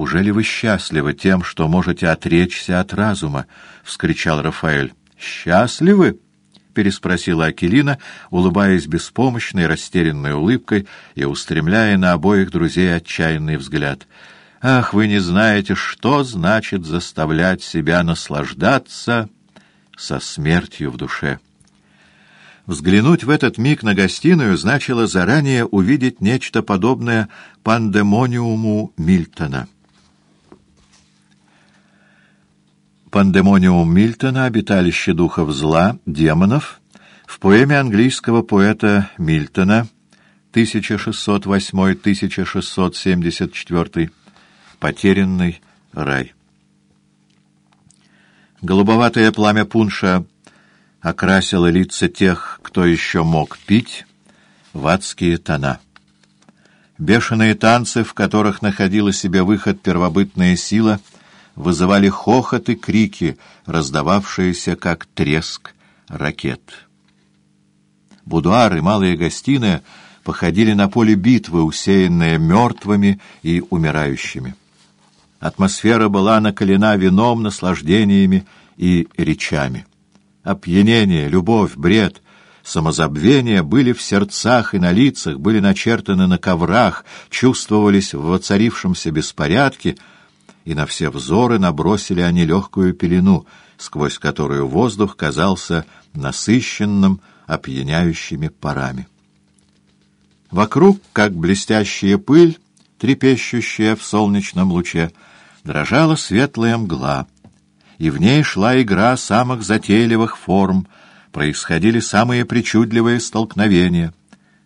«Уже ли вы счастливы тем, что можете отречься от разума?» — вскричал Рафаэль. «Счастливы?» — переспросила Акелина, улыбаясь беспомощной, растерянной улыбкой и устремляя на обоих друзей отчаянный взгляд. «Ах, вы не знаете, что значит заставлять себя наслаждаться со смертью в душе!» Взглянуть в этот миг на гостиную значило заранее увидеть нечто подобное пандемониуму Мильтона. Пандемониум Мильтона «Обиталище духов зла, демонов» в поэме английского поэта Мильтона 1608-1674 «Потерянный рай». Голубоватое пламя пунша окрасило лица тех, кто еще мог пить, в адские тона. Бешеные танцы, в которых находила себе выход первобытная сила — вызывали хохот и крики, раздававшиеся как треск ракет. Будуар и малая гостиная походили на поле битвы, усеянное мертвыми и умирающими. Атмосфера была накалена вином, наслаждениями и речами. Опьянение, любовь, бред, самозабвение были в сердцах и на лицах, были начертаны на коврах, чувствовались в воцарившемся беспорядке — и на все взоры набросили они легкую пелену, сквозь которую воздух казался насыщенным, опьяняющими парами. Вокруг, как блестящая пыль, трепещущая в солнечном луче, дрожала светлая мгла, и в ней шла игра самых затейливых форм, происходили самые причудливые столкновения —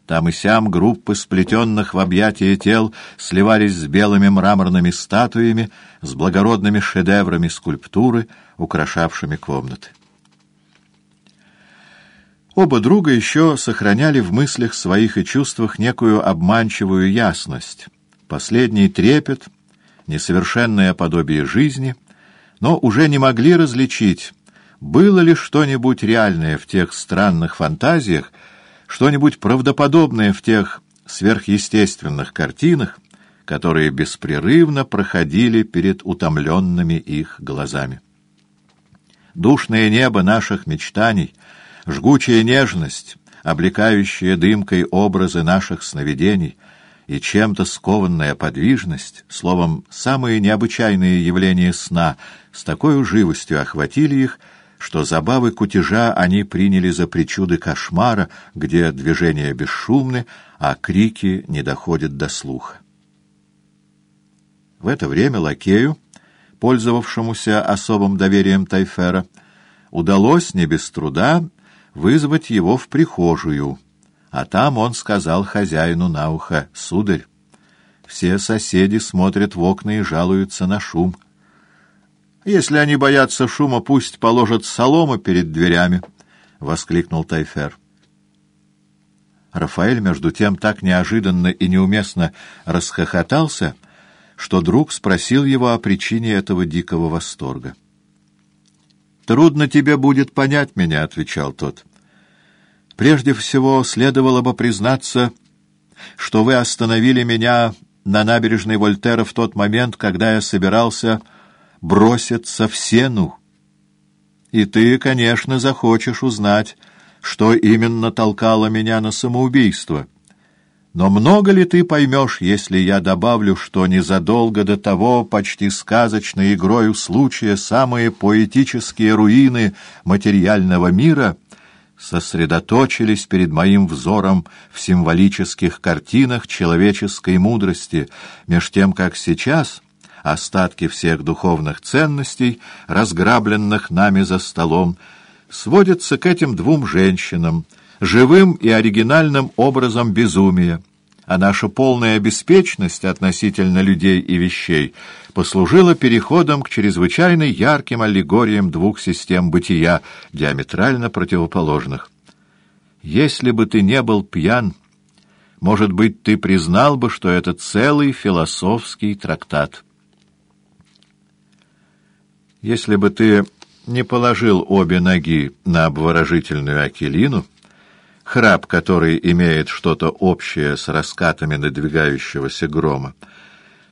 там и сям группы сплетенных в объятия тел сливались с белыми мраморными статуями, с благородными шедеврами скульптуры, украшавшими комнаты. Оба друга еще сохраняли в мыслях своих и чувствах некую обманчивую ясность, последний трепет, несовершенное подобие жизни, но уже не могли различить, было ли что-нибудь реальное в тех странных фантазиях, что-нибудь правдоподобное в тех сверхъестественных картинах, которые беспрерывно проходили перед утомленными их глазами. Душное небо наших мечтаний, жгучая нежность, облекающая дымкой образы наших сновидений и чем-то скованная подвижность, словом, самые необычайные явления сна с такой живостью охватили их, что забавы кутежа они приняли за причуды кошмара, где движения бесшумны, а крики не доходят до слуха. В это время лакею, пользовавшемуся особым доверием Тайфера, удалось не без труда вызвать его в прихожую, а там он сказал хозяину на ухо «Сударь, все соседи смотрят в окна и жалуются на шум». Если они боятся шума, пусть положат солому перед дверями, — воскликнул Тайфер. Рафаэль, между тем, так неожиданно и неуместно расхохотался, что друг спросил его о причине этого дикого восторга. «Трудно тебе будет понять меня», — отвечал тот. «Прежде всего, следовало бы признаться, что вы остановили меня на набережной Вольтера в тот момент, когда я собирался бросятся в сену. И ты, конечно, захочешь узнать, что именно толкало меня на самоубийство. Но много ли ты поймешь, если я добавлю, что незадолго до того почти сказочной игрою случая самые поэтические руины материального мира сосредоточились перед моим взором в символических картинах человеческой мудрости, меж тем, как сейчас остатки всех духовных ценностей, разграбленных нами за столом, сводятся к этим двум женщинам, живым и оригинальным образом безумия, а наша полная беспечность относительно людей и вещей послужила переходом к чрезвычайно ярким аллегориям двух систем бытия, диаметрально противоположных. Если бы ты не был пьян, может быть, ты признал бы, что это целый философский трактат. Если бы ты не положил обе ноги на обворожительную акелину, храп который имеет что-то общее с раскатами надвигающегося грома,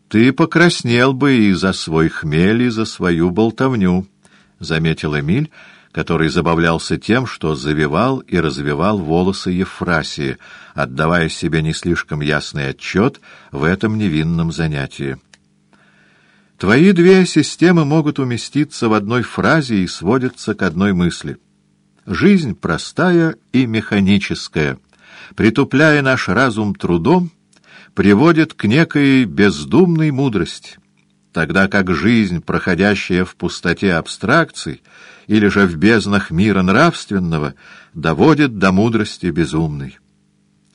ты покраснел бы и за свой хмель, и за свою болтовню, — заметил Эмиль, который забавлялся тем, что завивал и развивал волосы Ефрасии, отдавая себе не слишком ясный отчет в этом невинном занятии. Твои две системы могут уместиться в одной фразе и сводятся к одной мысли. Жизнь простая и механическая, притупляя наш разум трудом, приводит к некой бездумной мудрости, тогда как жизнь, проходящая в пустоте абстракций, или же в безднах мира нравственного, доводит до мудрости безумной.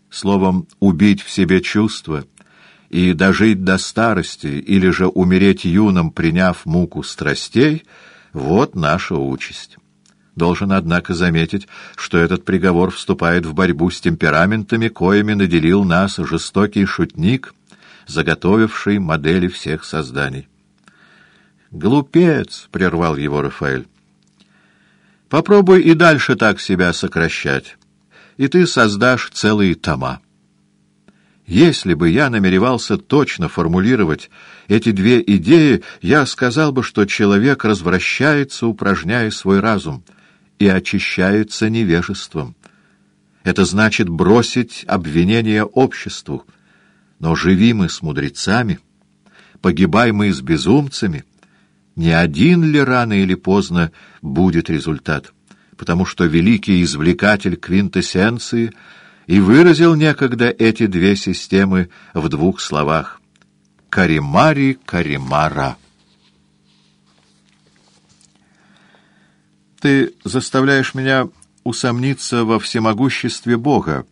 Словом, убить в себе чувства и дожить до старости, или же умереть юным, приняв муку страстей — вот наша участь. Должен, однако, заметить, что этот приговор вступает в борьбу с темпераментами, коими наделил нас жестокий шутник, заготовивший модели всех созданий. «Глупец!» — прервал его Рафаэль. Попробуй и дальше так себя сокращать, и ты создашь целые тома. Если бы я намеревался точно формулировать эти две идеи, я сказал бы, что человек развращается, упражняя свой разум, и очищается невежеством. Это значит бросить обвинение обществу. Но живи мы с мудрецами, погибай мы с безумцами — не один ли рано или поздно будет результат, потому что великий извлекатель квинтэссенции и выразил некогда эти две системы в двух словах «Каримари Каримара». Ты заставляешь меня усомниться во всемогуществе Бога,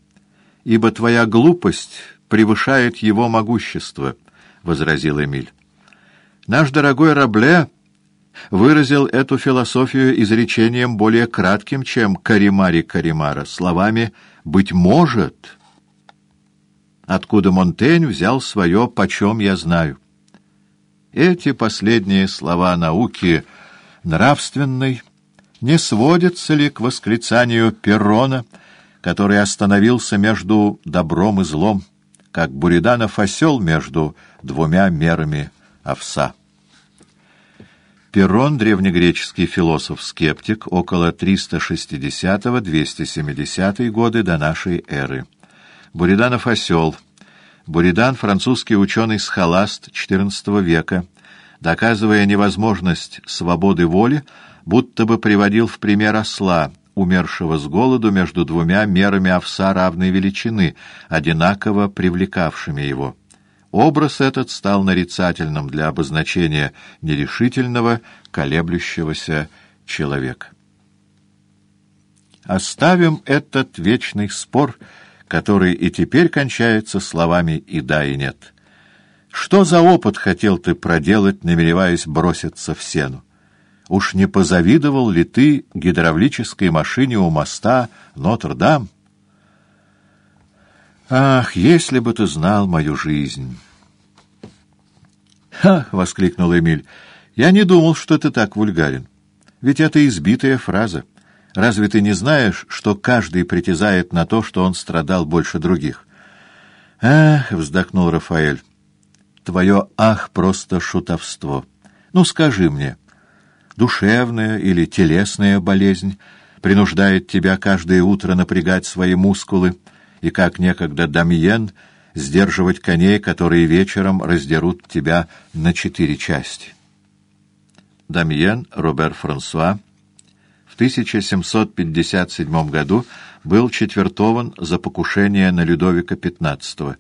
ибо твоя глупость превышает его могущество, — возразил Эмиль. Наш дорогой Рабле выразил эту философию изречением более кратким, чем Каримари Каримара, словами «быть может», откуда Монтень взял свое «почем я знаю». Эти последние слова науки нравственной не сводятся ли к восклицанию Перрона, который остановился между добром и злом, как Буриданов осел между двумя мерами овса? Перрон, древнегреческий философ-скептик, около 360-270 годы до нашей эры. Буриданов осел. Буридан — французский ученый-схоласт XIV века, доказывая невозможность свободы воли, будто бы приводил в пример осла, умершего с голоду между двумя мерами овса равной величины, одинаково привлекавшими его. Образ этот стал нарицательным для обозначения нерешительного, колеблющегося человека. Оставим этот вечный спор, который и теперь кончается словами «и да, и нет». Что за опыт хотел ты проделать, намереваясь броситься в сену? Уж не позавидовал ли ты гидравлической машине у моста Нотр-Дам? Ах, если бы ты знал мою жизнь! «Ха!» — воскликнул Эмиль. «Я не думал, что ты так вульгарен. Ведь это избитая фраза. Разве ты не знаешь, что каждый притязает на то, что он страдал больше других?» «Ах!» — вздохнул Рафаэль. «Твое «ах» — просто шутовство. Ну, скажи мне, душевная или телесная болезнь принуждает тебя каждое утро напрягать свои мускулы, и как некогда Дамьен — сдерживать коней, которые вечером раздерут тебя на четыре части. Дамьен Робер Франсуа в 1757 году был четвертован за покушение на Людовика XV.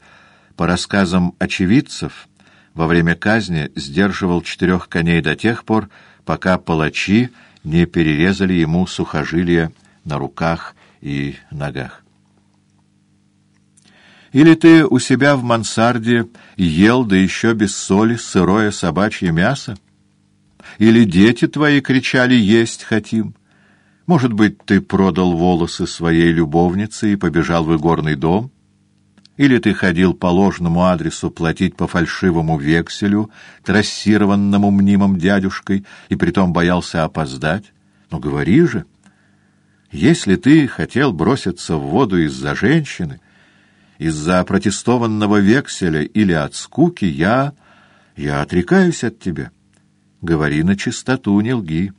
По рассказам очевидцев, во время казни сдерживал четырех коней до тех пор, пока палачи не перерезали ему сухожилия на руках и ногах. Или ты у себя в мансарде ел, да еще без соли, сырое собачье мясо? Или дети твои кричали «есть хотим»? Может быть, ты продал волосы своей любовнице и побежал в игорный дом? Или ты ходил по ложному адресу платить по фальшивому векселю, трассированному мнимым дядюшкой, и притом боялся опоздать? Ну, говори же! Если ты хотел броситься в воду из-за женщины, из-за протестованного векселя или от скуки, я Я отрекаюсь от тебя. Говори на чистоту, не лги.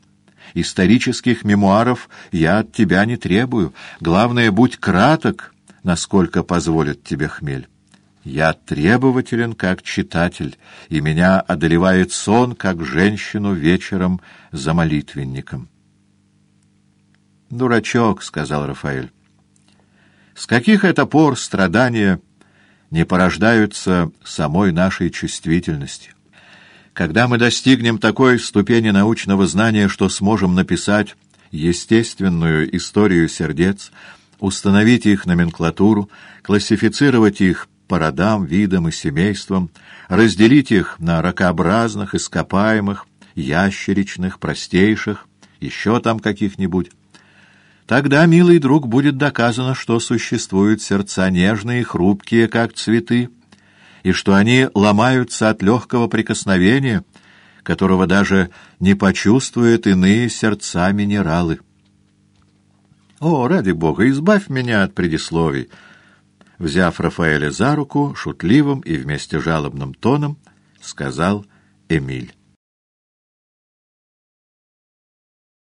Исторических мемуаров я от тебя не требую. Главное, будь краток, насколько позволит тебе хмель. Я требователен, как читатель, и меня одолевает сон, как женщину вечером за молитвенником. «Дурачок», — сказал Рафаэль. «С каких это пор страдания не порождаются самой нашей чувствительностью? Когда мы достигнем такой ступени научного знания, что сможем написать естественную историю сердец, установить их номенклатуру, классифицировать их по родам, видам и семействам, разделить их на ракообразных, ископаемых, ящеричных, простейших, еще там каких-нибудь. Тогда, милый друг, будет доказано, что существуют сердца нежные хрупкие, как цветы, и что они ломаются от легкого прикосновения, которого даже не почувствуют иные сердца минералы. О, ради бога, избавь меня от предисловий! Взяв Рафаэля за руку, шутливым и вместе жалобным тоном, сказал Эмиль.